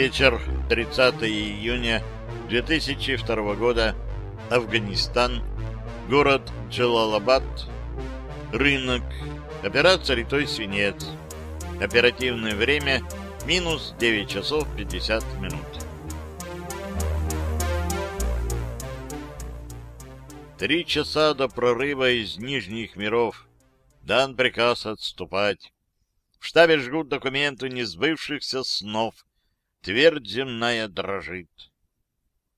Вечер 30 июня 2002 года. Афганистан. Город Джалалабад. Рынок. Операция «Литой свинец». Оперативное время минус 9 часов 50 минут. Три часа до прорыва из Нижних миров. Дан приказ отступать. В штабе жгут документы несбывшихся снов. Твердь земная дрожит.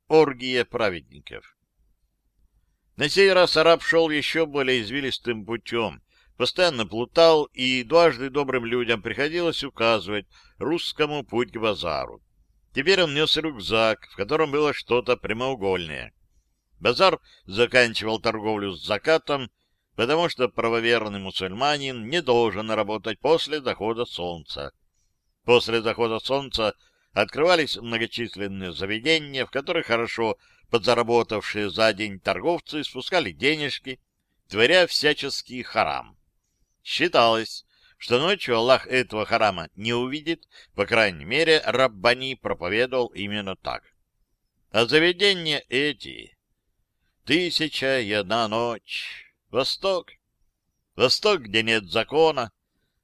Оргия праведников. На сей раз араб шел еще более извилистым путем, постоянно плутал, и дважды добрым людям приходилось указывать русскому путь к базару. Теперь он нес рюкзак, в котором было что-то прямоугольное. Базар заканчивал торговлю с закатом, потому что правоверный мусульманин не должен работать после захода солнца. После захода солнца открывались многочисленные заведения, в которых хорошо подзаработавшие за день торговцы спускали денежки, творя всяческий харам. Считалось, что ночью Аллах этого харама не увидит, по крайней мере, Раббани проповедовал именно так. А заведения эти... Тысяча и одна ночь... Восток. Восток, где нет закона.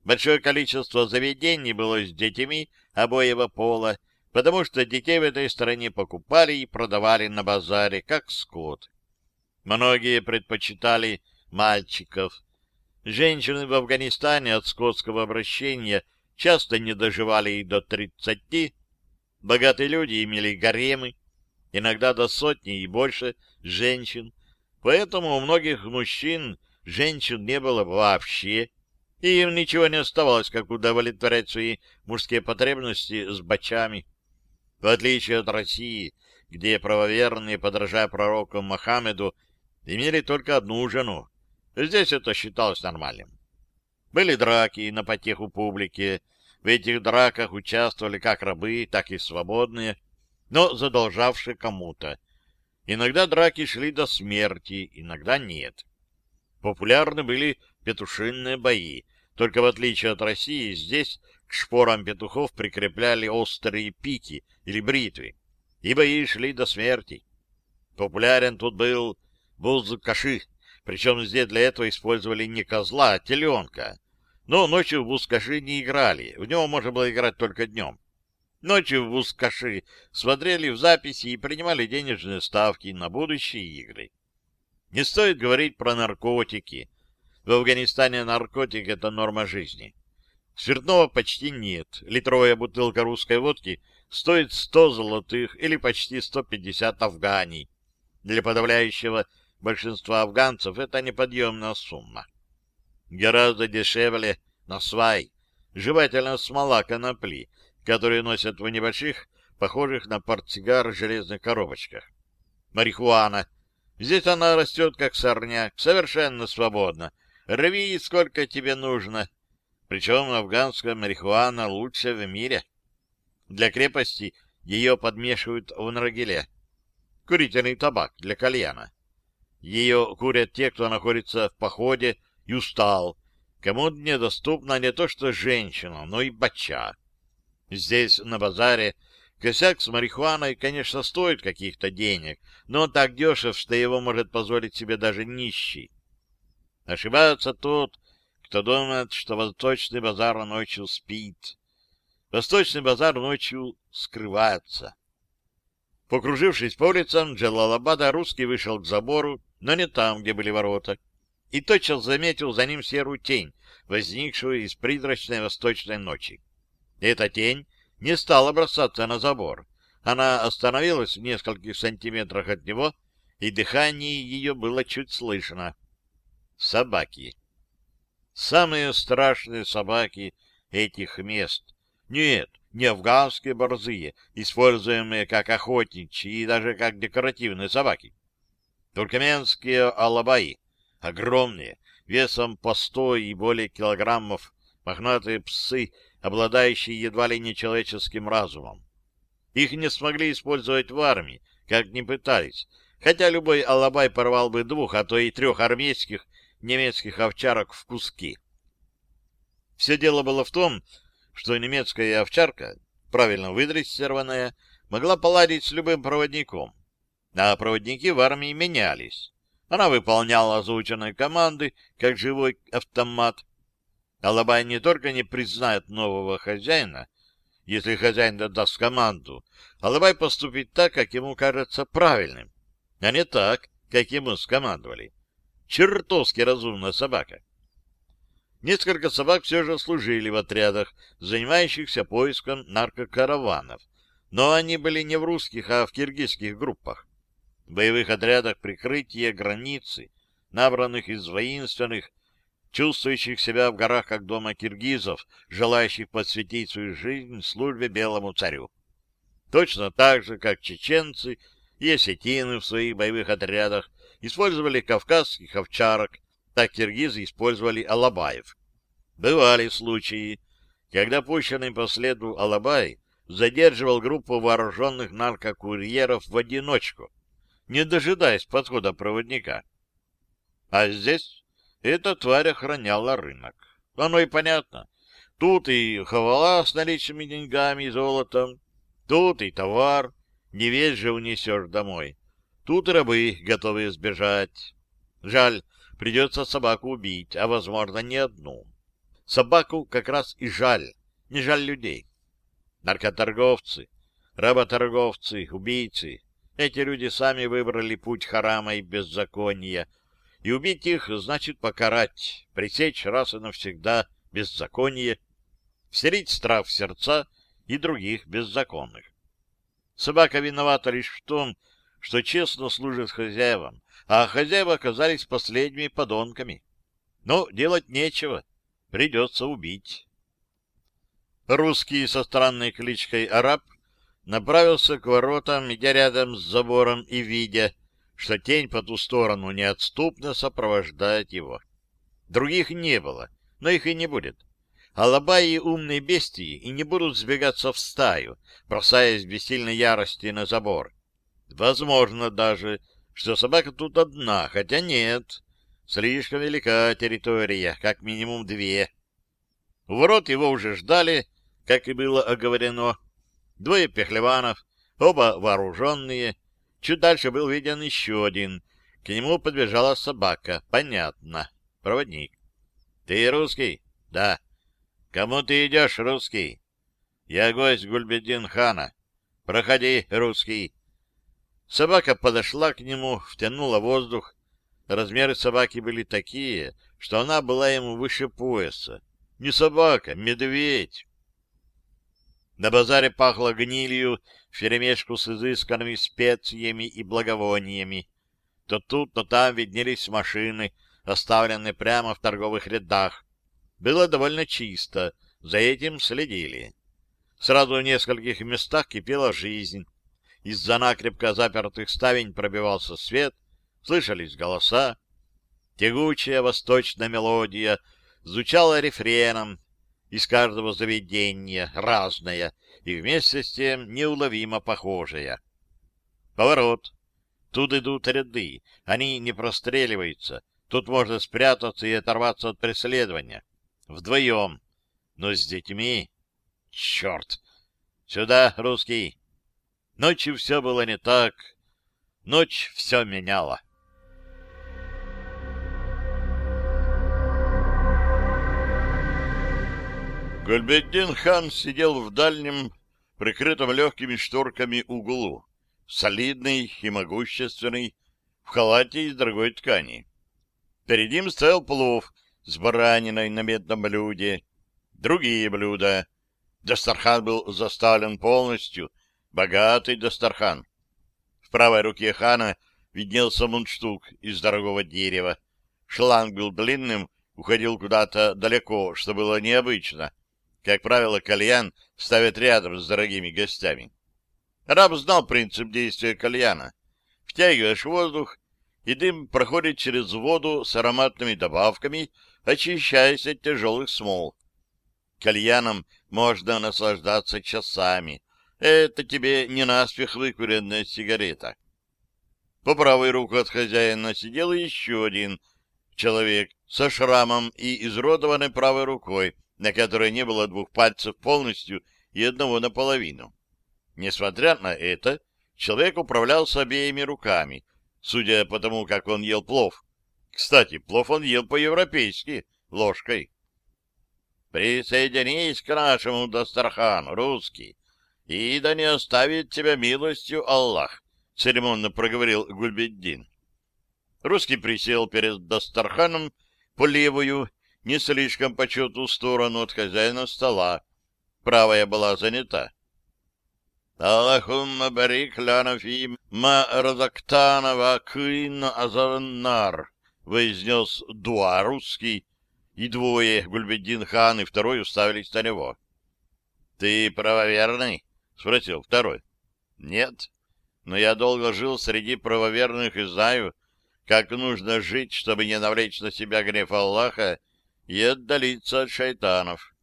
Большое количество заведений было с детьми обоего пола, потому что детей в этой стране покупали и продавали на базаре, как скот. Многие предпочитали мальчиков. Женщины в Афганистане от скотского обращения часто не доживали и до тридцати. Богатые люди имели гаремы, иногда до сотни и больше женщин, Поэтому у многих мужчин женщин не было вообще, и им ничего не оставалось, как удовлетворять свои мужские потребности с бочами. В отличие от России, где правоверные, подражая пророку Мохаммеду, имели только одну жену, здесь это считалось нормальным. Были драки на потеху публики, в этих драках участвовали как рабы, так и свободные, но задолжавшие кому-то. Иногда драки шли до смерти, иногда нет. Популярны были петушинные бои, только в отличие от России, здесь к шпорам петухов прикрепляли острые пики или бритвы, и бои шли до смерти. Популярен тут был бузкаши, причем здесь для этого использовали не козла, а теленка. Но ночью в бузкаши не играли, в него можно было играть только днем. Ночью в Ускаши смотрели в записи и принимали денежные ставки на будущие игры. Не стоит говорить про наркотики. В Афганистане наркотик — это норма жизни. Спиртного почти нет. Литровая бутылка русской водки стоит 100 золотых или почти 150 афганий. Для подавляющего большинства афганцев это неподъемная сумма. Гораздо дешевле на свай, жевательная смола конопли, которые носят в небольших, похожих на портсигар железных коробочках. Марихуана. Здесь она растет, как сорняк, совершенно свободно. Рви, сколько тебе нужно. Причем афганская марихуана лучшая в мире. Для крепости ее подмешивают в наргиле. Курительный табак для кальяна. Ее курят те, кто находится в походе и устал, кому недоступна не то что женщина, но и бача. Здесь, на базаре, косяк с марихуаной, конечно, стоит каких-то денег, но он так дешев, что его может позволить себе даже нищий. Ошибается тот, кто думает, что восточный базар ночью спит. Восточный базар ночью скрывается. Покружившись по улицам Джалалабада, русский вышел к забору, но не там, где были ворота, и тотчас заметил за ним серую тень, возникшую из призрачной восточной ночи. Эта тень не стала бросаться на забор. Она остановилась в нескольких сантиметрах от него, и дыхание ее было чуть слышно. Собаки. Самые страшные собаки этих мест. Нет, не афганские борзые, используемые как охотничьи и даже как декоративные собаки. Туркменские алабаи, огромные, весом по сто и более килограммов, мохнатые псы обладающие едва ли не человеческим разумом. Их не смогли использовать в армии, как ни пытались, хотя любой алабай порвал бы двух, а то и трех армейских немецких овчарок в куски. Все дело было в том, что немецкая овчарка правильно выдрессированная, могла поладить с любым проводником. А проводники в армии менялись. Она выполняла озвученные команды, как живой автомат. Алабай не только не признает нового хозяина, если хозяин даст команду, Алабай поступит так, как ему кажется правильным, а не так, как ему скомандовали. Чертовски разумная собака. Несколько собак все же служили в отрядах, занимающихся поиском наркокараванов, но они были не в русских, а в киргизских группах. В боевых отрядах прикрытия границы, набранных из воинственных, чувствующих себя в горах как дома киргизов, желающих посвятить свою жизнь службе белому царю. Точно так же, как чеченцы и осетины в своих боевых отрядах использовали кавказских овчарок, так киргизы использовали алабаев. Бывали случаи, когда пущенный по следу алабай задерживал группу вооруженных наркокурьеров в одиночку, не дожидаясь подхода проводника. А здесь эта тварь охраняла рынок. Оно и понятно. Тут и хавала с наличными деньгами и золотом, тут и товар, не весь же унесешь домой. Тут рабы, готовые сбежать. Жаль, придется собаку убить, а, возможно, не одну. Собаку как раз и жаль, не жаль людей. Наркоторговцы, работорговцы, убийцы, эти люди сами выбрали путь харама и беззакония, и убить их значит покарать, пресечь раз и навсегда беззаконие, вселить страх в сердца и других беззаконных. Собака виновата лишь в том, что честно служит хозяевам, а хозяева оказались последними подонками. Но делать нечего, придется убить. Русский со странной кличкой Араб направился к воротам, идя рядом с забором и видя, что тень по ту сторону неотступно сопровождает его. Других не было, но их и не будет. Алабаи умные бестии и не будут сбегаться в стаю, бросаясь в бессильной ярости на забор. Возможно даже, что собака тут одна, хотя нет. Слишком велика территория, как минимум две. У ворот его уже ждали, как и было оговорено, Двое пехлеванов, оба вооруженные. Чуть дальше был виден еще один. К нему подбежала собака. Понятно. Проводник. — Ты русский? — Да. — Кому ты идешь, русский? — Я гость Гульбедин хана. — Проходи, русский. Собака подошла к нему, втянула воздух. Размеры собаки были такие, что она была ему выше пояса. Не собака, медведь. На базаре пахло гнилью вперемешку с изысканными специями и благовониями. То тут, то там виднелись машины, оставленные прямо в торговых рядах. Было довольно чисто, за этим следили. Сразу в нескольких местах кипела жизнь. Из-за накрепко запертых ставень пробивался свет, слышались голоса. Тягучая восточная мелодия звучала рефреном, из каждого заведения разная и вместе с тем неуловимо похожая. Поворот. Тут идут ряды, они не простреливаются. Тут можно спрятаться и оторваться от преследования. Вдвоем. Но с детьми... Черт! Сюда, русский! Ночью все было не так. Ночь все меняла. Гульбеддин хан сидел в дальнем, прикрытом легкими шторками углу, солидный и могущественный, в халате из дорогой ткани. Перед ним стоял плов с бараниной на медном блюде, другие блюда. Дастархан был заставлен полностью, богатый Дастархан. В правой руке хана виднелся мундштук из дорогого дерева. Шланг был длинным, уходил куда-то далеко, что было необычно — как правило, кальян ставят рядом с дорогими гостями. Раб знал принцип действия кальяна. Втягиваешь воздух, и дым проходит через воду с ароматными добавками, очищаясь от тяжелых смол. Кальяном можно наслаждаться часами. Это тебе не наспех выкуренная сигарета. По правой руку от хозяина сидел еще один человек со шрамом и изродованной правой рукой, на которой не было двух пальцев полностью и одного наполовину. Несмотря на это, человек управлялся обеими руками, судя по тому, как он ел плов. Кстати, плов он ел по-европейски, ложкой. «Присоединись к нашему Дастархану, русский, и да не оставит тебя милостью Аллах», — церемонно проговорил Гульбеддин. Русский присел перед Дастарханом по левую, не слишком почетную сторону от хозяина стола. Правая была занята. اللهم بارك لنا فيما رزقتنا وقنا عذاب النار, произнес дуа русский, и двое, Гульбеддин хан и второй, уставились на него. — Ты правоверный? — спросил второй. — Нет, но я долго жил среди правоверных и знаю, как нужно жить, чтобы не навлечь на себя гнев Аллаха и отдалиться от шайтанов.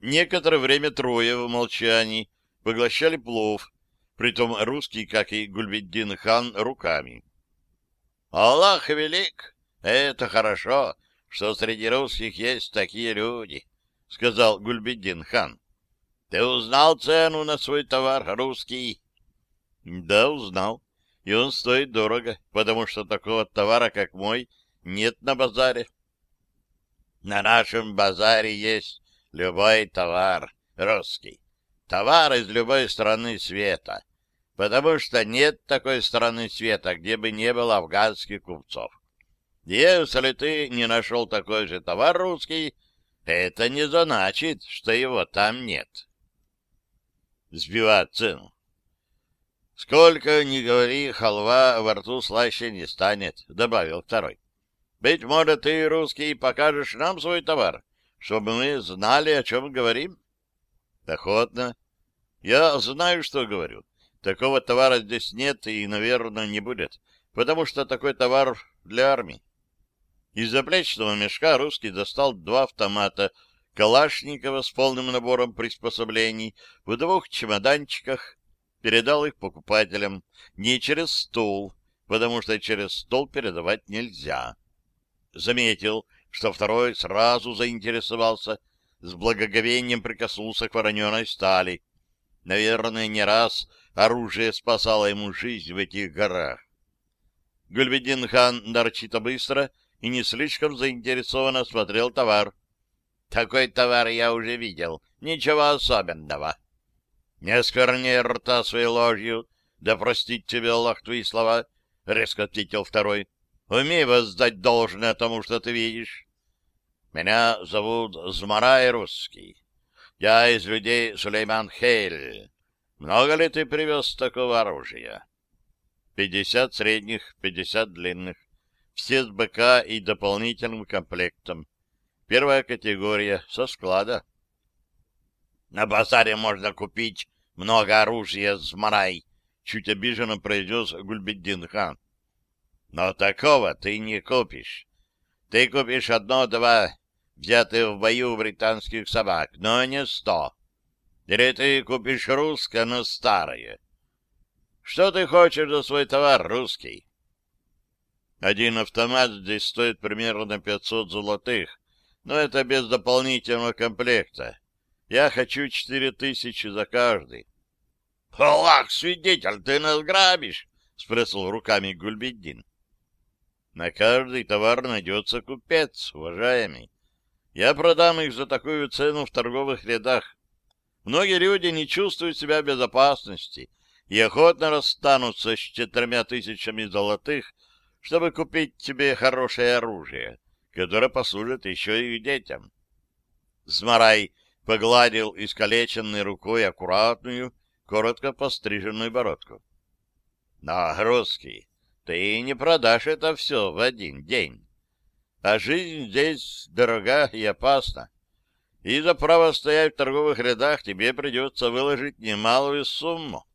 Некоторое время трое в молчании поглощали плов, притом русский, как и Гульбеддин хан, руками. «Аллах велик! Это хорошо, что среди русских есть такие люди», — сказал Гульбеддин хан. «Ты узнал цену на свой товар, русский?» «Да, узнал и он стоит дорого, потому что такого товара, как мой, нет на базаре. На нашем базаре есть любой товар, русский, товар из любой страны света, потому что нет такой страны света, где бы не было афганских купцов. Если ты не нашел такой же товар русский, это не значит, что его там нет. Сбивать цену. «Сколько ни говори, халва во рту слаще не станет», — добавил второй. «Быть может, ты, русский, покажешь нам свой товар, чтобы мы знали, о чем говорим?» «Охотно. Я знаю, что говорю. Такого товара здесь нет и, наверное, не будет, потому что такой товар для армии». Из заплечного мешка русский достал два автомата Калашникова с полным набором приспособлений в двух чемоданчиках, передал их покупателям не через стол, потому что через стол передавать нельзя. Заметил, что второй сразу заинтересовался, с благоговением прикоснулся к вороненой стали. Наверное, не раз оружие спасало ему жизнь в этих горах. Гульбедин хан нарочито быстро и не слишком заинтересованно смотрел товар. «Такой товар я уже видел. Ничего особенного». Не оскверняй рта своей ложью, да простит тебе Аллах твои слова, — резко ответил второй. — Умей воздать должное тому, что ты видишь. Меня зовут Змарай Русский. Я из людей Сулейман Хейль. Много ли ты привез такого оружия? Пятьдесят средних, пятьдесят длинных. Все с БК и дополнительным комплектом. Первая категория, со склада. На базаре можно купить много оружия, Змарай, — чуть обиженно произнес Гульбеддин хан. Но такого ты не купишь. Ты купишь одно-два взятых в бою британских собак, но не сто. Или ты купишь русское, но старое. Что ты хочешь за свой товар, русский? Один автомат здесь стоит примерно пятьсот золотых, но это без дополнительного комплекта. Я хочу четыре тысячи за каждый. — Аллах, свидетель, ты нас грабишь? — спросил руками Гульбеддин. — На каждый товар найдется купец, уважаемый. Я продам их за такую цену в торговых рядах. Многие люди не чувствуют себя в безопасности и охотно расстанутся с четырьмя тысячами золотых, чтобы купить тебе хорошее оружие, которое послужит еще и детям. Змарай погладил искалеченной рукой аккуратную, коротко постриженную бородку. — русский, ты не продашь это все в один день. А жизнь здесь дорога и опасна. И за право стоять в торговых рядах тебе придется выложить немалую сумму.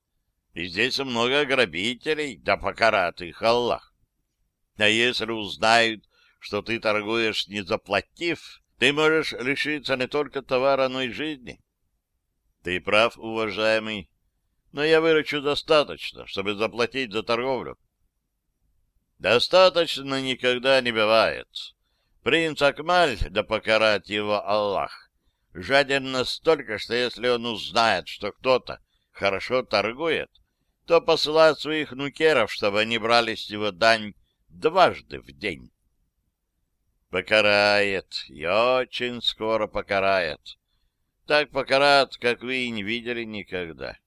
И здесь много грабителей, да покарат их Аллах. А если узнают, что ты торгуешь, не заплатив, ты можешь лишиться не только товара, но и жизни. Ты прав, уважаемый, но я выручу достаточно, чтобы заплатить за торговлю. Достаточно никогда не бывает. Принц Акмаль, да покарать его Аллах, жаден настолько, что если он узнает, что кто-то хорошо торгует, то посылает своих нукеров, чтобы они брали с него дань дважды в день. Покарает, и очень скоро покарает. Так покарает, как вы и не видели никогда.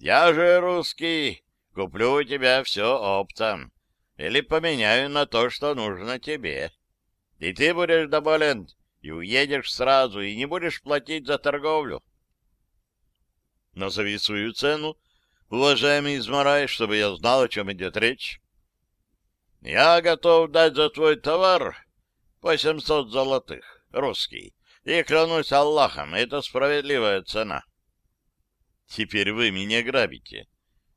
Я же русский, куплю у тебя все оптом или поменяю на то, что нужно тебе. И ты будешь доволен, и уедешь сразу, и не будешь платить за торговлю. Назови свою цену, уважаемый Измарай, чтобы я знал, о чем идет речь. Я готов дать за твой товар восемьсот золотых, русский, и клянусь Аллахом, это справедливая цена. Теперь вы меня грабите.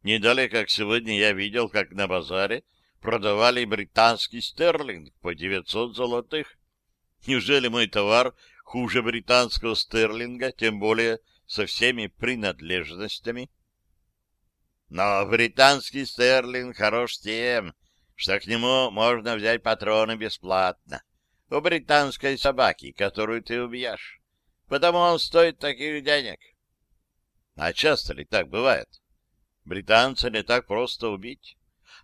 Не далее, как сегодня я видел, как на базаре продавали британский стерлинг по 900 золотых. Неужели мой товар хуже британского стерлинга, тем более со всеми принадлежностями? Но британский стерлинг хорош тем, что к нему можно взять патроны бесплатно. У британской собаки, которую ты убьешь. Потому он стоит таких денег. А часто ли так бывает? Британца не так просто убить.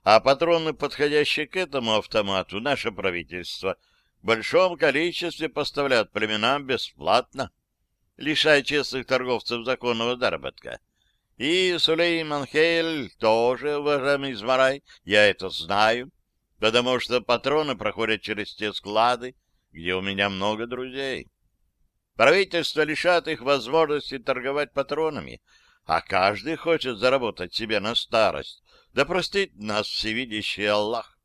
А патроны, подходящие к этому автомату, наше правительство в большом количестве поставляют племенам бесплатно, лишая честных торговцев законного заработка. И Сулейман Хейль тоже, уважаемый Измарай, я это знаю, потому что патроны проходят через те склады, где у меня много друзей. Правительство лишает их возможности торговать патронами, а каждый хочет заработать себе на старость, да простит нас всевидящий Аллах.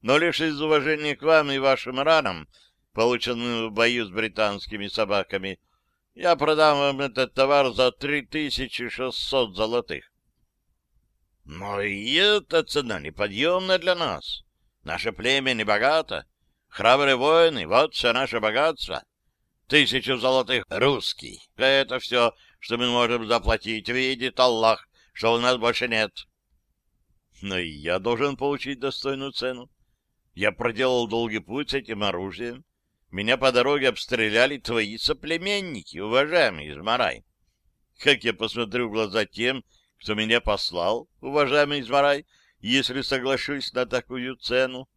Но лишь из уважения к вам и вашим ранам, полученным в бою с британскими собаками, я продам вам этот товар за 3600 золотых. Но и эта цена неподъемна для нас. Наше племя не богато. Храбрые воины — вот все наше богатство. Тысячу золотых русский. Это все, что мы можем заплатить. Видит Аллах, что у нас больше нет. Но и я должен получить достойную цену. Я проделал долгий путь с этим оружием. Меня по дороге обстреляли твои соплеменники, уважаемый Измарай. Как я посмотрю в глаза тем, кто меня послал, уважаемый Измарай, если соглашусь на такую цену?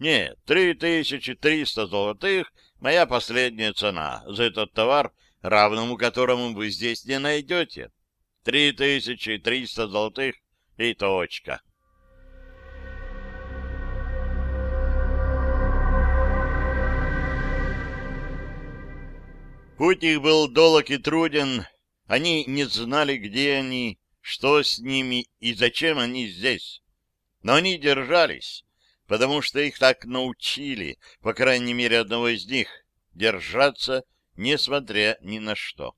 Нет, три тысячи триста золотых — моя последняя цена за этот товар, равному которому вы здесь не найдете. Три тысячи триста золотых и точка. Путь их был долг и труден, они не знали, где они, что с ними и зачем они здесь. Но они держались, потому что их так научили, по крайней мере одного из них, держаться, несмотря ни на что.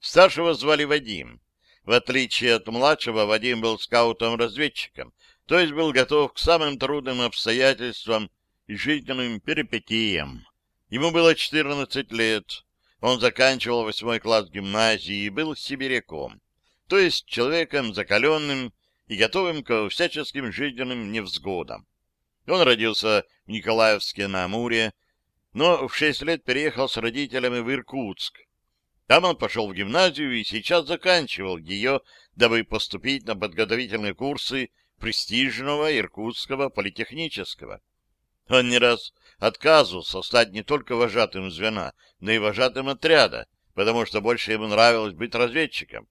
Старшего звали Вадим. В отличие от младшего, Вадим был скаутом-разведчиком, то есть был готов к самым трудным обстоятельствам и жизненным перипетиям. Ему было 14 лет, он заканчивал восьмой класс гимназии и был сибиряком, то есть человеком закаленным и готовым к всяческим жизненным невзгодам. Он родился в Николаевске на Амуре, но в шесть лет переехал с родителями в Иркутск. Там он пошел в гимназию и сейчас заканчивал ее, дабы поступить на подготовительные курсы престижного Иркутского политехнического. Он не раз отказывался стать не только вожатым звена, но и вожатым отряда, потому что больше ему нравилось быть разведчиком.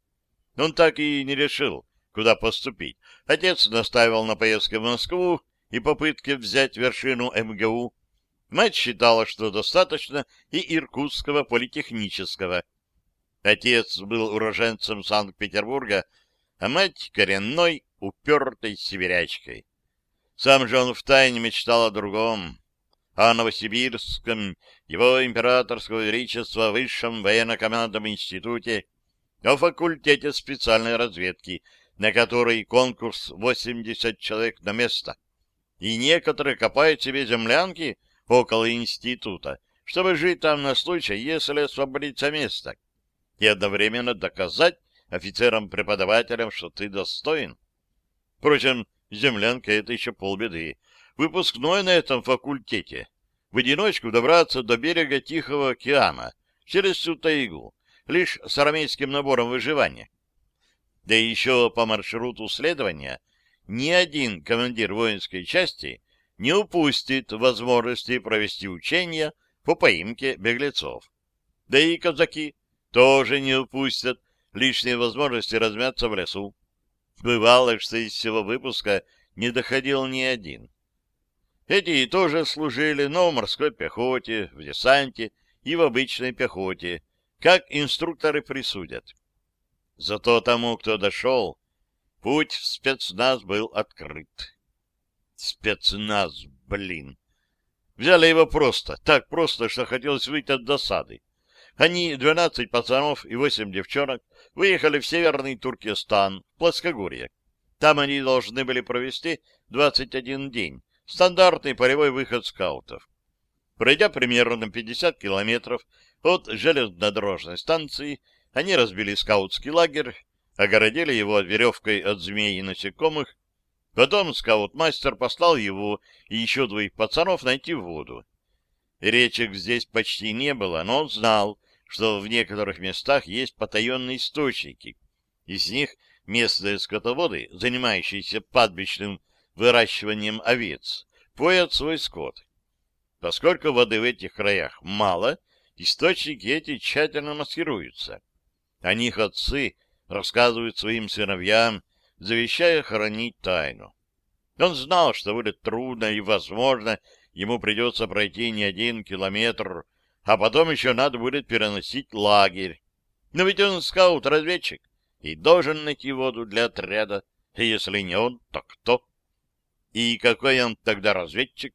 Он так и не решил, куда поступить. Отец настаивал на поездке в Москву и попытке взять вершину МГУ. Мать считала, что достаточно и Иркутского политехнического. Отец был уроженцем Санкт-Петербурга, а мать — коренной, упертой сибирячкой. Сам же он втайне мечтал о другом о Новосибирском, его императорского величества Высшем военно-командном институте, о факультете специальной разведки, на который конкурс 80 человек на место. И некоторые копают себе землянки около института, чтобы жить там на случай, если освободится место, и одновременно доказать офицерам-преподавателям, что ты достоин. Впрочем, землянка — это еще полбеды выпускной на этом факультете. в одиночку добраться до берега Тихого океана через всю тайгу, лишь с армейским набором выживания. Да еще по маршруту следования ни один командир воинской части не упустит возможности провести учения по поимке беглецов. Да и казаки тоже не упустят лишние возможности размяться в лесу. Бывало, что из всего выпуска не доходил ни один. Эти тоже служили, но в морской пехоте, в десанте и в обычной пехоте, как инструкторы присудят. Зато тому, кто дошел, путь в спецназ был открыт. Спецназ, блин. Взяли его просто, так просто, что хотелось выйти от досады. Они, двенадцать пацанов и восемь девчонок, выехали в северный Туркестан, плоскогорье. Там они должны были провести двадцать один день. Стандартный полевой выход скаутов. Пройдя примерно 50 километров от железнодорожной станции, они разбили скаутский лагерь, огородили его веревкой от змей и насекомых. Потом скаут-мастер послал его и еще двоих пацанов найти воду. Речек здесь почти не было, но он знал, что в некоторых местах есть потаенные источники. Из них местные скотоводы, занимающиеся падбищным выращиванием овец, поят свой скот. Поскольку воды в этих краях мало, источники эти тщательно маскируются. О них отцы рассказывают своим сыновьям, завещая хранить тайну. Он знал, что будет трудно и, возможно, ему придется пройти не один километр, а потом еще надо будет переносить лагерь. Но ведь он скаут-разведчик и должен найти воду для отряда, и если не он, то кто? И какой он тогда разведчик?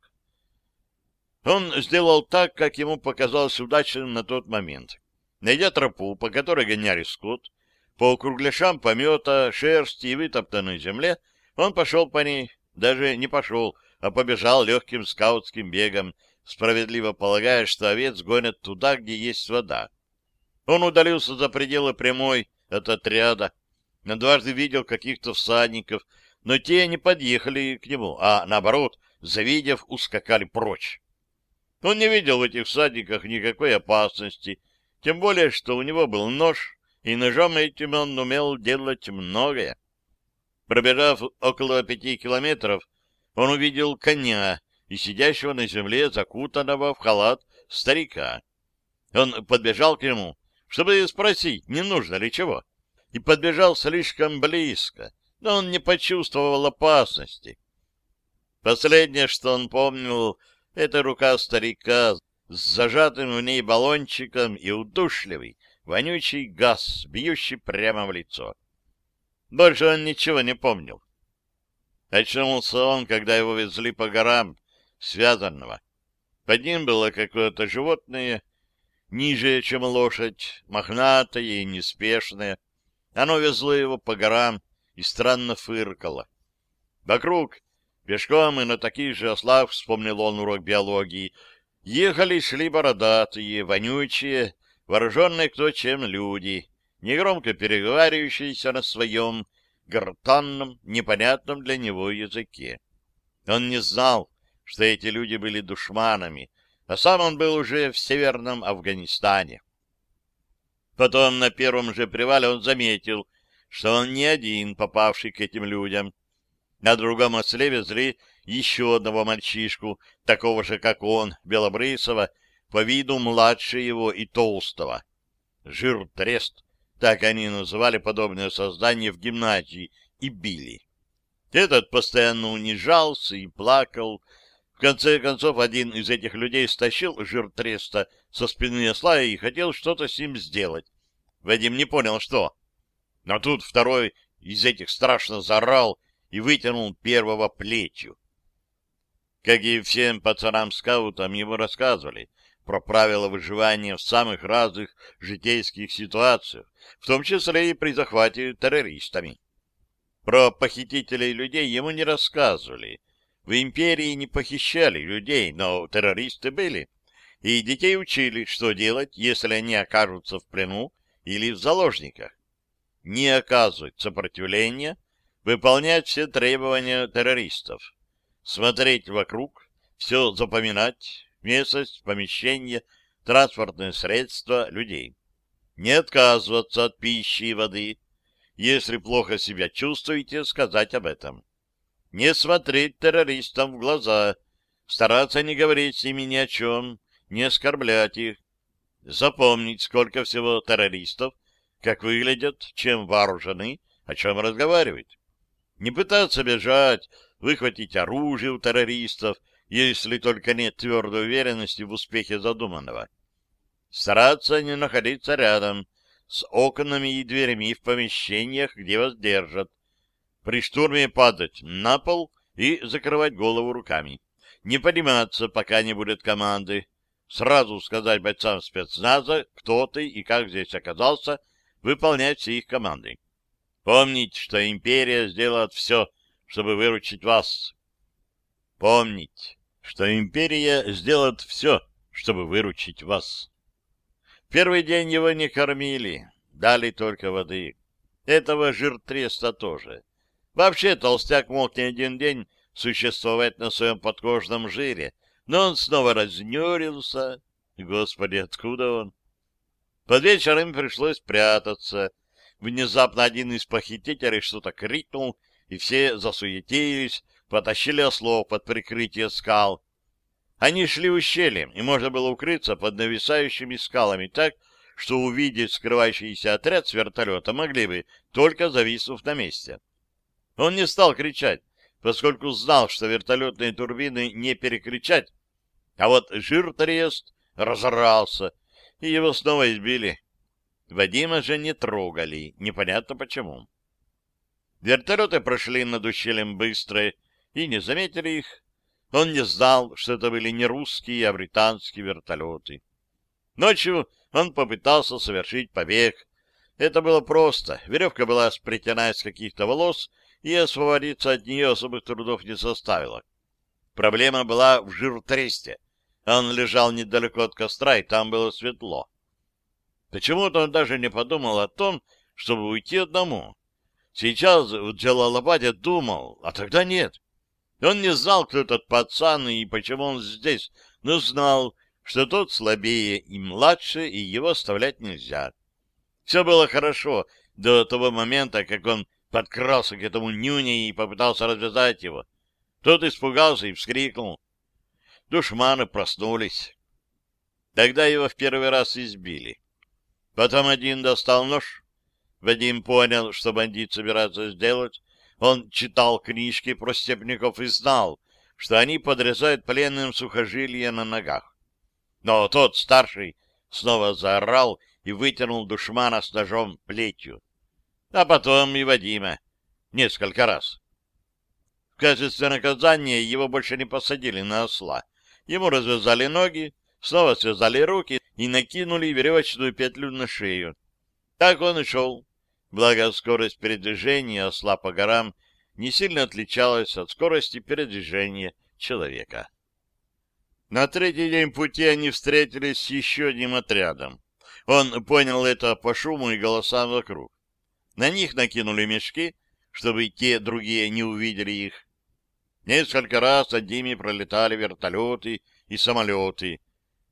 Он сделал так, как ему показалось удачным на тот момент. Найдя тропу, по которой гоняли скот, по кругляшам помета, шерсти и вытоптанной земле, он пошел по ней, даже не пошел, а побежал легким скаутским бегом, справедливо полагая, что овец гонят туда, где есть вода. Он удалился за пределы прямой от отряда, на дважды видел каких-то всадников, но те не подъехали к нему, а, наоборот, завидев, ускакали прочь. Он не видел в этих всадниках никакой опасности, тем более, что у него был нож, и ножом этим он умел делать многое. Пробежав около пяти километров, он увидел коня и сидящего на земле, закутанного в халат старика. Он подбежал к нему, чтобы спросить, не нужно ли чего, и подбежал слишком близко, но он не почувствовал опасности. Последнее, что он помнил, — это рука старика с зажатым в ней баллончиком и удушливый, вонючий газ, бьющий прямо в лицо. Больше он ничего не помнил. Очнулся он, когда его везли по горам, связанного. Под ним было какое-то животное, ниже, чем лошадь, мохнатое и неспешное. Оно везло его по горам, и странно фыркала. Вокруг, пешком и на таких же ослах, вспомнил он урок биологии, ехали шли бородатые, вонючие, вооруженные кто чем люди, негромко переговаривающиеся на своем гортанном, непонятном для него языке. Он не знал, что эти люди были душманами, а сам он был уже в северном Афганистане. Потом на первом же привале он заметил, что он не один, попавший к этим людям. На другом осле везли еще одного мальчишку, такого же, как он, белобрысого, по виду младше его и толстого. Жир-трест, так они называли подобное создание в гимназии, и били. Этот постоянно унижался и плакал. Конце концов, один из этих людей стащил жир-треста со спины осла и хотел что-то с ним сделать. Вадим не понял, что. Но тут второй из этих страшно заорал и вытянул первого плечью. Как и всем пацанам-скаутам, ему рассказывали про правила выживания в самых разных житейских ситуациях, в том числе и при захвате террористами. Про похитителей людей ему не рассказывали. В империи не похищали людей, но террористы были. И детей учили, что делать, если они окажутся в плену или в заложниках не оказывать сопротивления, выполнять все требования террористов, смотреть вокруг, все запоминать, местность, помещение, транспортное средство, людей. Не отказываться от пищи и воды. Если плохо себя чувствуете, сказать об этом. Не смотреть террористам в глаза, стараться не говорить с ними ни о чем, не оскорблять их. Запомнить, сколько всего террористов, как выглядят, чем вооружены, о чем разговаривают. Не пытаться бежать, выхватить оружие у террористов, если только нет твердой уверенности в успехе задуманного. Стараться не находиться рядом с окнами и дверями в помещениях, где вас держат. При штурме падать на пол и закрывать голову руками. Не подниматься, пока не будет команды. Сразу сказать бойцам спецназа, кто ты и как здесь оказался, выполнять все их команды. Помнить, что империя сделает все, чтобы выручить вас. Помнить, что империя сделает все, чтобы выручить вас. Первый день его не кормили, дали только воды. Этого жиртреста тоже. Вообще толстяк мог не один день существовать на своем подкожном жире, но он снова разнюрился. Господи, откуда он? Под вечер им пришлось прятаться. Внезапно один из похитителей что-то крикнул, и все засуетились, потащили ослов под прикрытие скал. Они шли ущельем, и можно было укрыться под нависающими скалами так, что увидеть скрывающийся отряд с вертолета могли бы, только зависнув на месте. Он не стал кричать, поскольку знал, что вертолетные турбины не перекричать, а вот жир-трест разорался, и его снова избили. Вадима же не трогали, непонятно почему. Вертолеты прошли над ущельем быстро и не заметили их. Он не знал, что это были не русские, а британские вертолеты. Ночью он попытался совершить побег. Это было просто. Веревка была сплетена из каких-то волос, и освободиться от нее особых трудов не составило. Проблема была в жиртресте. Он лежал недалеко от костра, и там было светло. Почему-то он даже не подумал о том, чтобы уйти одному. Сейчас в Джалалабаде думал, а тогда нет. Он не знал, кто этот пацан и почему он здесь, но знал, что тот слабее и младше, и его оставлять нельзя. Все было хорошо до того момента, как он подкрался к этому нюне и попытался развязать его. Тот испугался и вскрикнул. Душманы проснулись. Тогда его в первый раз избили. Потом один достал нож, Вадим понял, что бандит собирается сделать. Он читал книжки про степняков и знал, что они подрезают пленным сухожилия на ногах. Но тот, старший, снова заорал и вытянул душмана с ножом плетью. А потом и Вадима. Несколько раз. В качестве наказания его больше не посадили на осла. Ему развязали ноги, снова связали руки и накинули веревочную петлю на шею. Так он и шел, Благо, скорость передвижения осла по горам не сильно отличалась от скорости передвижения человека. На третий день пути они встретились с еще одним отрядом. Он понял это по шуму и голосам вокруг. На них накинули мешки, чтобы те другие не увидели их. Несколько раз над ними пролетали вертолеты и самолеты.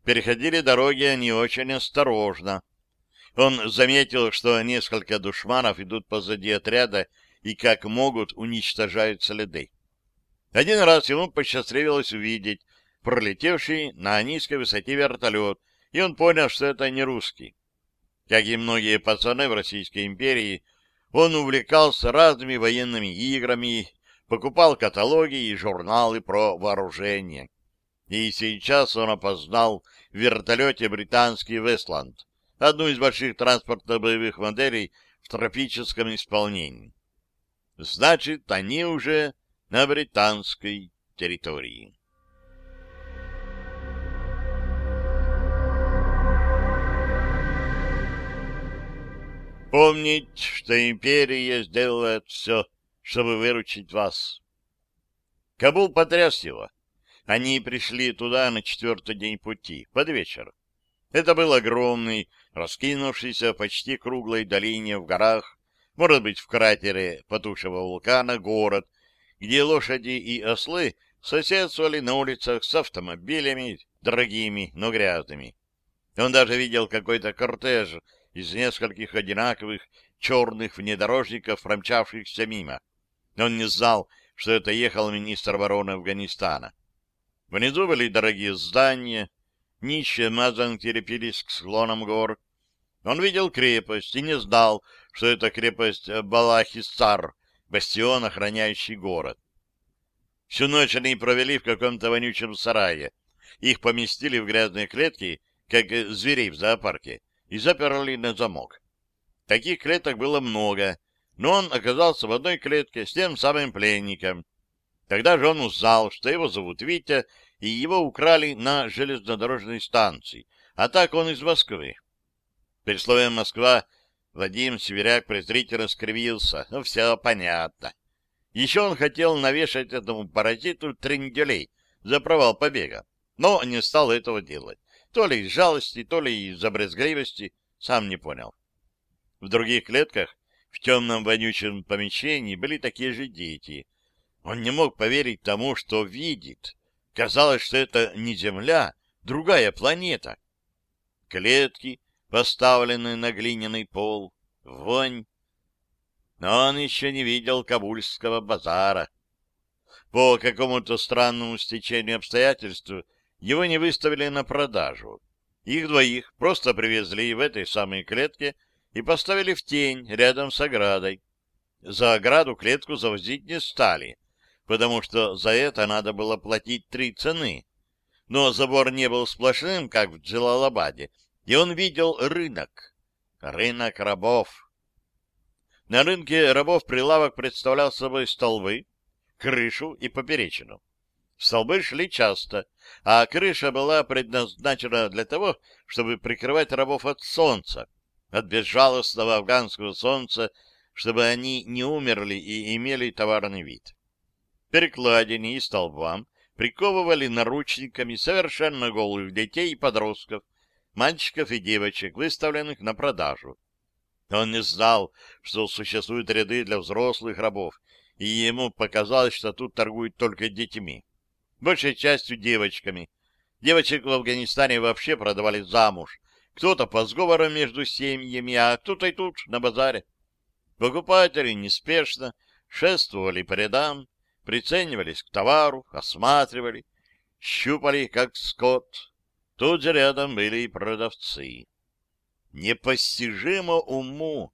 Переходили дороги они очень осторожно, он заметил, что несколько душманов идут позади отряда и как могут уничтожают следы. Один раз ему посчастливилось увидеть пролетевший на низкой высоте вертолет, и он понял, что это не русский. Как и многие пацаны в Российской империи, он увлекался разными военными играми, покупал каталоги и журналы про вооружение. И сейчас он опознал в вертолете британский Вестланд одну из больших транспортно-боевых моделей в тропическом исполнении. Значит, они уже на британской территории. Помнить, что империя сделает все, чтобы выручить вас. Кабул потряс его. Они пришли туда на четвертый день пути, под вечер. Это был огромный, раскинувшийся почти круглой долине в горах, может быть, в кратере потухшего вулкана, город, где лошади и ослы соседствовали на улицах с автомобилями, дорогими, но грязными. Он даже видел какой-то кортеж из нескольких одинаковых черных внедорожников, промчавшихся мимо. Он не знал, что это ехал министр обороны Афганистана. Внизу были дорогие здания, нищие мазанки репились к склонам гор. Он видел крепость и не знал, что это крепость Балахисар, бастион, охраняющий город. Всю ночь они провели в каком-то вонючем сарае. Их поместили в грязные клетки, как зверей в зоопарке, и заперли на замок. Таких клеток было много, но он оказался в одной клетке с тем самым пленником. Тогда же он узнал, что его зовут Витя, и его украли на железнодорожной станции, а так он из Москвы. При слове «Москва» Вадим Северяк презрительно скривился. Ну, все понятно. Еще он хотел навешать этому паразиту тренделей за провал побега, но не стал этого делать. То ли из жалости, то ли из-за брезгливости, сам не понял. В других клетках, в темном вонючем помещении, были такие же дети. Он не мог поверить тому, что видит. Казалось, что это не Земля, другая планета. Клетки, поставленные на глиняный пол, вонь. Но он еще не видел Кабульского базара. По какому-то странному стечению обстоятельств его не выставили на продажу. Их двоих просто привезли в этой самой клетке и поставили в тень рядом с оградой. За ограду клетку завозить не стали, потому что за это надо было платить три цены. Но забор не был сплошным, как в Джалалабаде, и он видел рынок. Рынок рабов. На рынке рабов прилавок представлял собой столбы, крышу и поперечину. Столбы шли часто, а крыша была предназначена для того, чтобы прикрывать рабов от солнца, от безжалостного афганского солнца, чтобы они не умерли и имели товарный вид. Перекладине и столбам приковывали наручниками совершенно голых детей и подростков, мальчиков и девочек, выставленных на продажу. Он не знал, что существуют ряды для взрослых рабов, и ему показалось, что тут торгуют только детьми большей частью девочками. Девочек в Афганистане вообще продавали замуж. Кто-то по сговорам между семьями, а кто-то и тут, на базаре. Покупатели неспешно шествовали по рядам, приценивались к товару, осматривали, щупали, как скот. Тут же рядом были и продавцы. Непостижимо уму.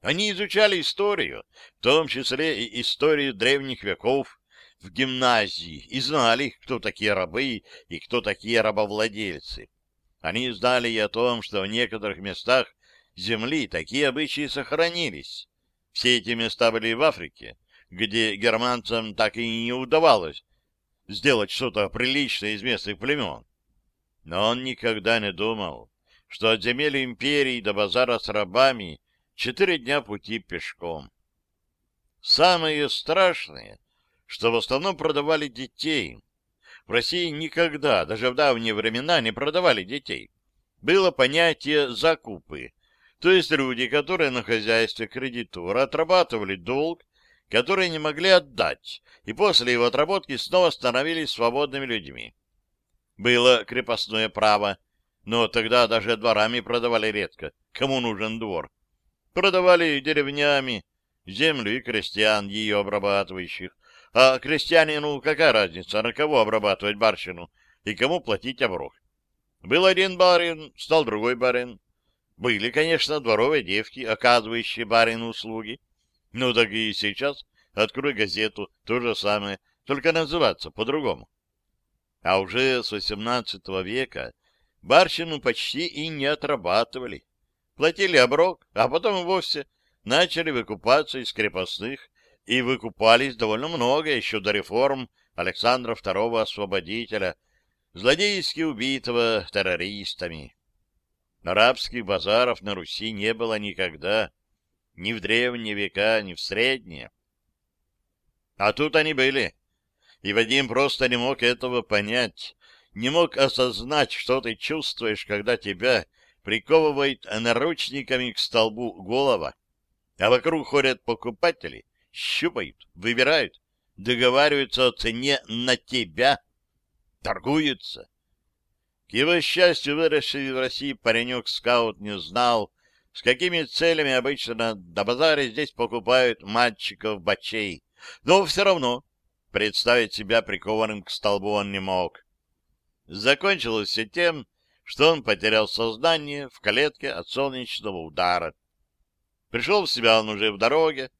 Они изучали историю, в том числе и историю древних веков, в гимназии и знали, кто такие рабы и кто такие рабовладельцы. Они знали и о том, что в некоторых местах земли такие обычаи сохранились. Все эти места были в Африке, где германцам так и не удавалось сделать что-то приличное из местных племен. Но он никогда не думал, что от земель империи до базара с рабами четыре дня пути пешком. Самое страшное что в основном продавали детей. В России никогда, даже в давние времена, не продавали детей. Было понятие «закупы», то есть люди, которые на хозяйстве кредитора отрабатывали долг, который не могли отдать, и после его отработки снова становились свободными людьми. Было крепостное право, но тогда даже дворами продавали редко. Кому нужен двор? Продавали деревнями, землю и крестьян, ее обрабатывающих, а крестьянину какая разница, на кого обрабатывать барщину и кому платить оброк? Был один барин, стал другой барин. Были, конечно, дворовые девки, оказывающие барину услуги. Ну так и сейчас открой газету, то же самое, только называться по-другому. А уже с XVIII века барщину почти и не отрабатывали. Платили оброк, а потом вовсе начали выкупаться из крепостных и выкупались довольно много еще до реформ Александра II Освободителя, злодейски убитого террористами. Арабских базаров на Руси не было никогда, ни в древние века, ни в средние. А тут они были, и Вадим просто не мог этого понять, не мог осознать, что ты чувствуешь, когда тебя приковывает наручниками к столбу голова, а вокруг ходят покупатели — щупают, выбирают, договариваются о цене на тебя, торгуются. К его счастью, выросший в России паренек-скаут не знал, с какими целями обычно на базаре здесь покупают мальчиков-бачей, но все равно представить себя прикованным к столбу он не мог. Закончилось все тем, что он потерял сознание в калетке от солнечного удара. Пришел в себя он уже в дороге.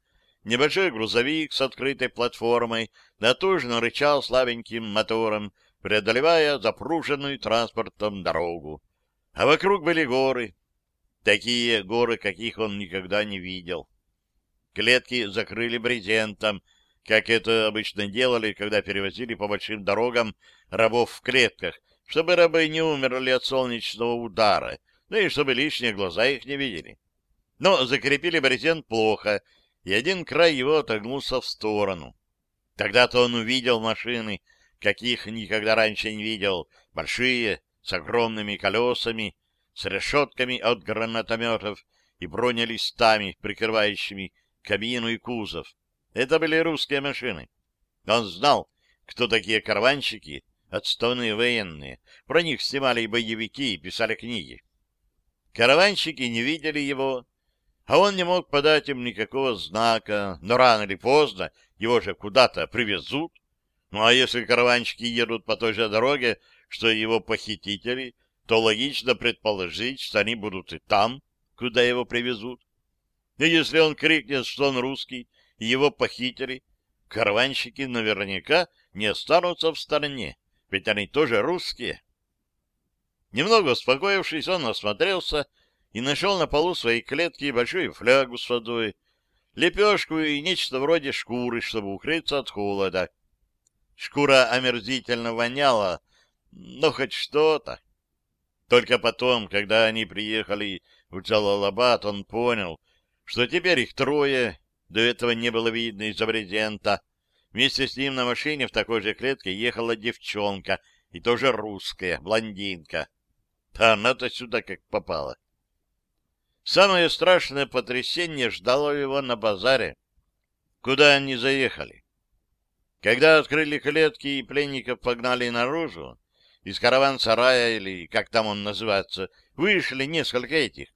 Небольшой грузовик с открытой платформой натужно рычал слабеньким мотором, преодолевая запруженную транспортом дорогу. А вокруг были горы. Такие горы, каких он никогда не видел. Клетки закрыли брезентом, как это обычно делали, когда перевозили по большим дорогам рабов в клетках, чтобы рабы не умерли от солнечного удара, ну и чтобы лишние глаза их не видели. Но закрепили брезент плохо, и один край его отогнулся в сторону. Тогда-то он увидел машины, каких никогда раньше не видел, большие, с огромными колесами, с решетками от гранатометов и бронелистами, прикрывающими кабину и кузов. Это были русские машины. Он знал, кто такие караванщики, отставные военные. Про них снимали боевики и писали книги. Караванщики не видели его, а он не мог подать им никакого знака, но рано или поздно его же куда-то привезут. Ну а если караванщики едут по той же дороге, что и его похитители, то логично предположить, что они будут и там, куда его привезут. И если он крикнет, что он русский, и его похитили, караванщики наверняка не останутся в стороне, ведь они тоже русские. Немного успокоившись, он осмотрелся и нашел на полу своей клетки большую флягу с водой, лепешку и нечто вроде шкуры, чтобы укрыться от холода. Шкура омерзительно воняла, но хоть что-то. Только потом, когда они приехали в Джалалабад, он понял, что теперь их трое, до этого не было видно из-за брезента. Вместе с ним на машине в такой же клетке ехала девчонка, и тоже русская, блондинка. А она-то сюда как попала. Самое страшное потрясение ждало его на базаре. Куда они заехали? Когда открыли клетки и пленников погнали наружу, из караван-сарая, или как там он называется, вышли несколько этих.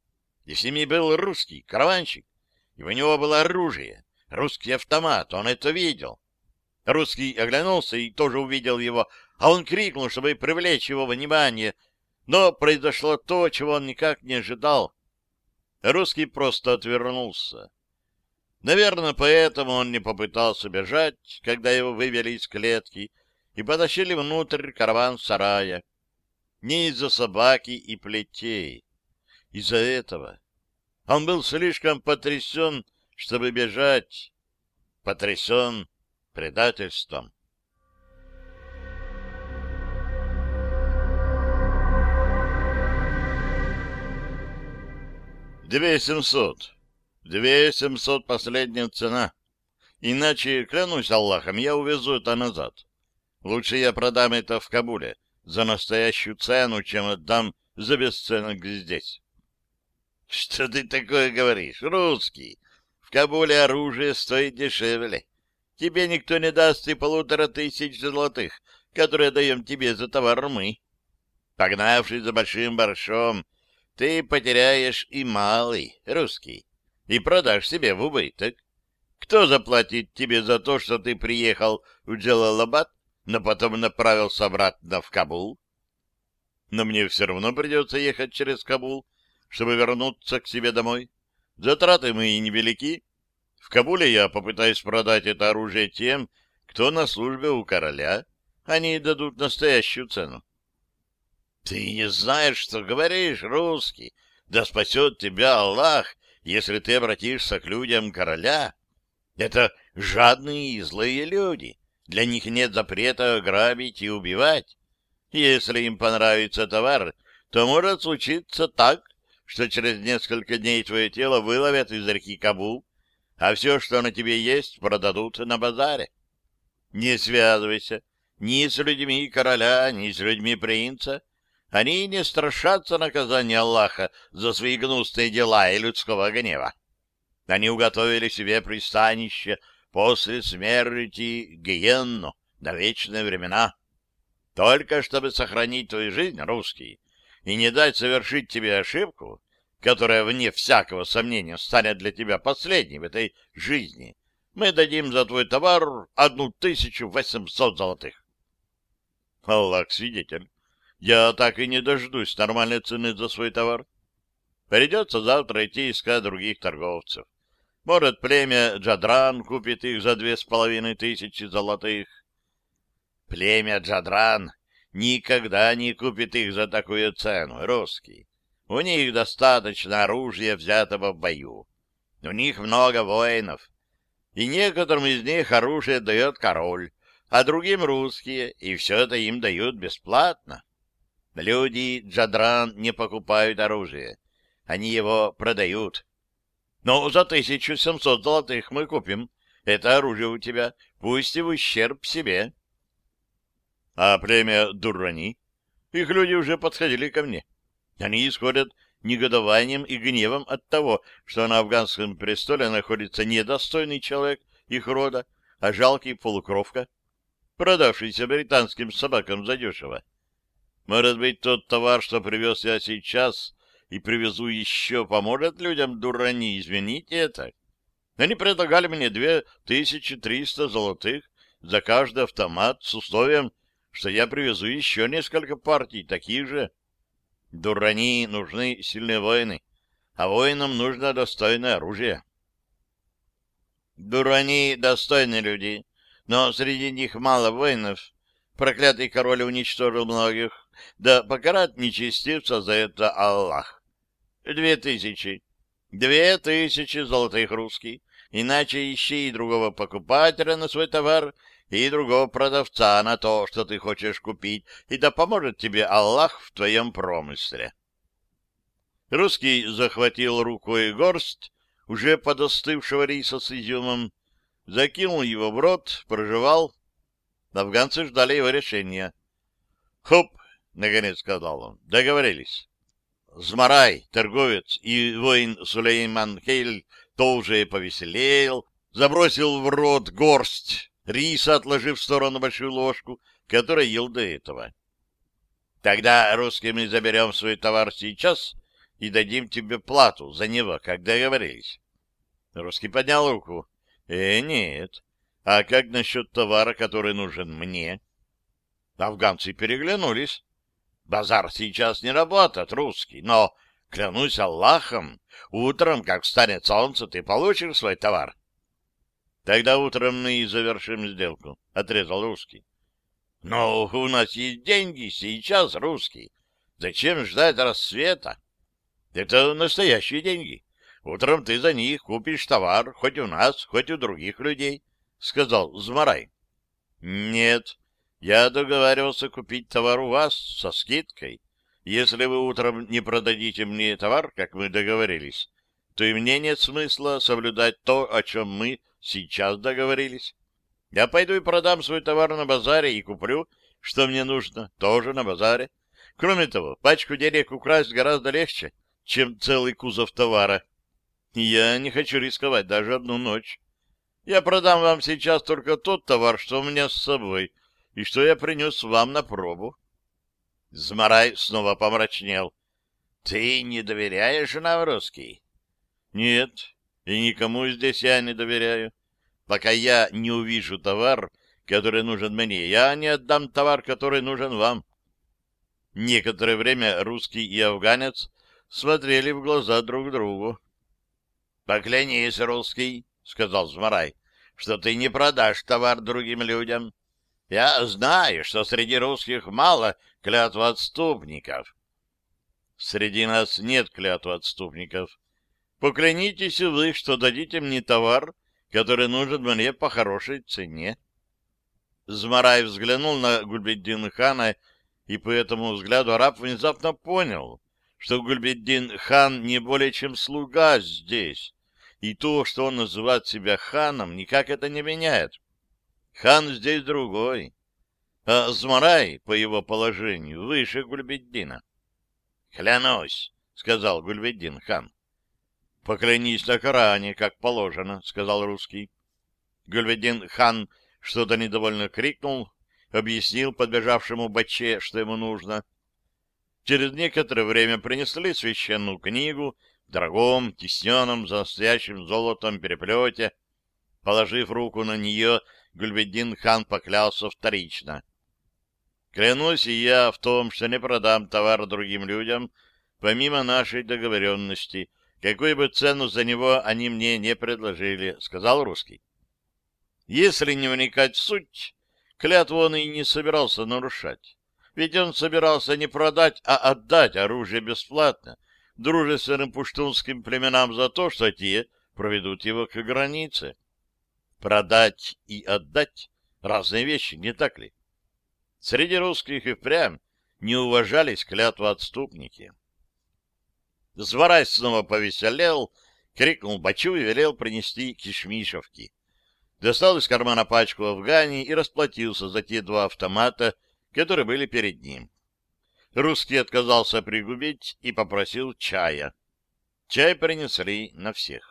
И с ними был русский караванщик и у него было оружие, русский автомат, он это видел. Русский оглянулся и тоже увидел его, а он крикнул, чтобы привлечь его внимание, но произошло то, чего он никак не ожидал. Русский просто отвернулся. Наверное, поэтому он не попытался бежать, когда его вывели из клетки и потащили внутрь караван-сарая. Не из-за собаки и плетей. Из-за этого. Он был слишком потрясен, чтобы бежать. Потрясен предательством. Две семьсот. Две семьсот последняя цена. Иначе, клянусь Аллахом, я увезу это назад. Лучше я продам это в Кабуле за настоящую цену, чем отдам за бесценок здесь. Что ты такое говоришь? Русский. В Кабуле оружие стоит дешевле. Тебе никто не даст и полутора тысяч золотых, которые даем тебе за товар мы. Погнавшись за большим баршом, ты потеряешь и малый, русский, и продашь себе в убыток. Кто заплатит тебе за то, что ты приехал в Джалалабад, но потом направился обратно в Кабул? Но мне все равно придется ехать через Кабул, чтобы вернуться к себе домой. Затраты мои невелики. В Кабуле я попытаюсь продать это оружие тем, кто на службе у короля. Они дадут настоящую цену. Ты не знаешь, что говоришь, русский. Да спасет тебя Аллах, если ты обратишься к людям короля. Это жадные и злые люди. Для них нет запрета грабить и убивать. Если им понравится товар, то может случиться так, что через несколько дней твое тело выловят из реки Кабул, а все, что на тебе есть, продадут на базаре. Не связывайся ни с людьми короля, ни с людьми принца. Они не страшатся наказания Аллаха за свои гнусные дела и людского гнева. Они уготовили себе пристанище после смерти гиенну на вечные времена. Только чтобы сохранить твою жизнь, русский, и не дать совершить тебе ошибку, которая, вне всякого сомнения, станет для тебя последней в этой жизни, мы дадим за твой товар одну тысячу восемьсот золотых. Аллах свидетель, я так и не дождусь нормальной цены за свой товар. Придется завтра идти искать других торговцев. Может, племя Джадран купит их за две с половиной тысячи золотых. Племя Джадран никогда не купит их за такую цену, русский. У них достаточно оружия, взятого в бою. У них много воинов. И некоторым из них оружие дает король, а другим русские, и все это им дают бесплатно. Люди Джадран не покупают оружие. Они его продают. Но за 1700 золотых мы купим. Это оружие у тебя, пусть и в ущерб себе. А племя Дуррани? Их люди уже подходили ко мне. Они исходят негодованием и гневом от того, что на афганском престоле находится недостойный человек их рода, а жалкий полукровка, продавшийся британским собакам задешево. Может быть, тот товар, что привез я сейчас и привезу еще, поможет людям дурани изменить это? Они предлагали мне две тысячи триста золотых за каждый автомат с условием, что я привезу еще несколько партий таких же. Дурани нужны сильные воины, а воинам нужно достойное оружие. Дурани — достойные люди, но среди них мало воинов. Проклятый король уничтожил многих, да покарать нечестивца за это Аллах. Две тысячи. Две тысячи золотых русских. Иначе ищи и другого покупателя на свой товар, и другого продавца на то, что ты хочешь купить, и да поможет тебе Аллах в твоем промысле. Русский захватил рукой горсть уже подостывшего риса с изюмом, закинул его в рот, прожевал. Афганцы ждали его решения. «Хоп!» — наконец сказал он. «Договорились». Змарай, торговец, и воин Сулейман Хейль тоже повеселел, забросил в рот горсть риса, отложив в сторону большую ложку, которую ел до этого. Тогда русские мы заберем свой товар сейчас и дадим тебе плату за него, как договорились. Русский поднял руку. Э, нет. А как насчет товара, который нужен мне? Афганцы переглянулись. Базар сейчас не работает, русский, но, клянусь Аллахом, утром, как встанет солнце, ты получишь свой товар. Тогда утром мы и завершим сделку, — отрезал русский. — Но у нас есть деньги сейчас, русский. Зачем ждать рассвета? Это настоящие деньги. Утром ты за них купишь товар, хоть у нас, хоть у других людей, — сказал Змарай. — Нет, я договаривался купить товар у вас со скидкой. Если вы утром не продадите мне товар, как мы договорились, то и мне нет смысла соблюдать то, о чем мы Сейчас договорились. Я пойду и продам свой товар на базаре и куплю, что мне нужно, тоже на базаре. Кроме того, пачку денег украсть гораздо легче, чем целый кузов товара. Я не хочу рисковать даже одну ночь. Я продам вам сейчас только тот товар, что у меня с собой, и что я принес вам на пробу. Змарай снова помрачнел. — Ты не доверяешь нам, русский? — Нет, и никому здесь я не доверяю. Пока я не увижу товар, который нужен мне, я не отдам товар, который нужен вам. Некоторое время русский и афганец смотрели в глаза друг другу. — Поклянись, русский, — сказал Змарай, — что ты не продашь товар другим людям. Я знаю, что среди русских мало клятвоотступников. — Среди нас нет клятвоотступников, Поклянитесь вы, что дадите мне товар, который нужен мне по хорошей цене. Змарай взглянул на Гульбеддин хана, и по этому взгляду араб внезапно понял, что Гульбеддин хан не более чем слуга здесь, и то, что он называет себя ханом, никак это не меняет. Хан здесь другой, а Змарай, по его положению, выше Гульбеддина. — Клянусь, — сказал Гульбеддин хан. — Поклянись на Коране, как положено, — сказал русский. Гульведин хан что-то недовольно крикнул, объяснил подбежавшему баче, что ему нужно. Через некоторое время принесли священную книгу в дорогом, тисненном, настоящим золотом переплете. Положив руку на нее, Гульведин хан поклялся вторично. Клянусь и я в том, что не продам товар другим людям, помимо нашей договоренности, какую бы цену за него они мне не предложили, — сказал русский. Если не вникать в суть, клятву он и не собирался нарушать. Ведь он собирался не продать, а отдать оружие бесплатно дружественным пуштунским племенам за то, что те проведут его к границе. Продать и отдать — разные вещи, не так ли? Среди русских и впрямь не уважались клятвоотступники. Зворай снова повеселел, крикнул Бачу и велел принести кишмишевки. Достал из кармана пачку афгани и расплатился за те два автомата, которые были перед ним. Русский отказался пригубить и попросил чая. Чай принесли на всех.